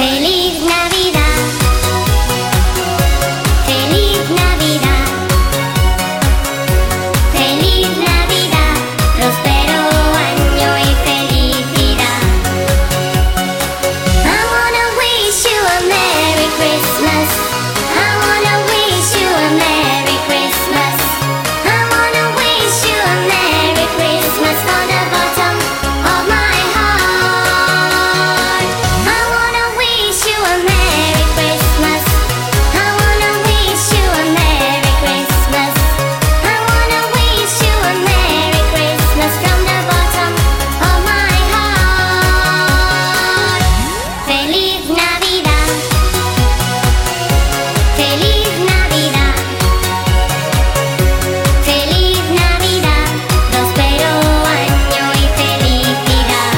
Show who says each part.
Speaker 1: feliz. Feliz Navidad, feliz Navidad, dos pero año y felizidad.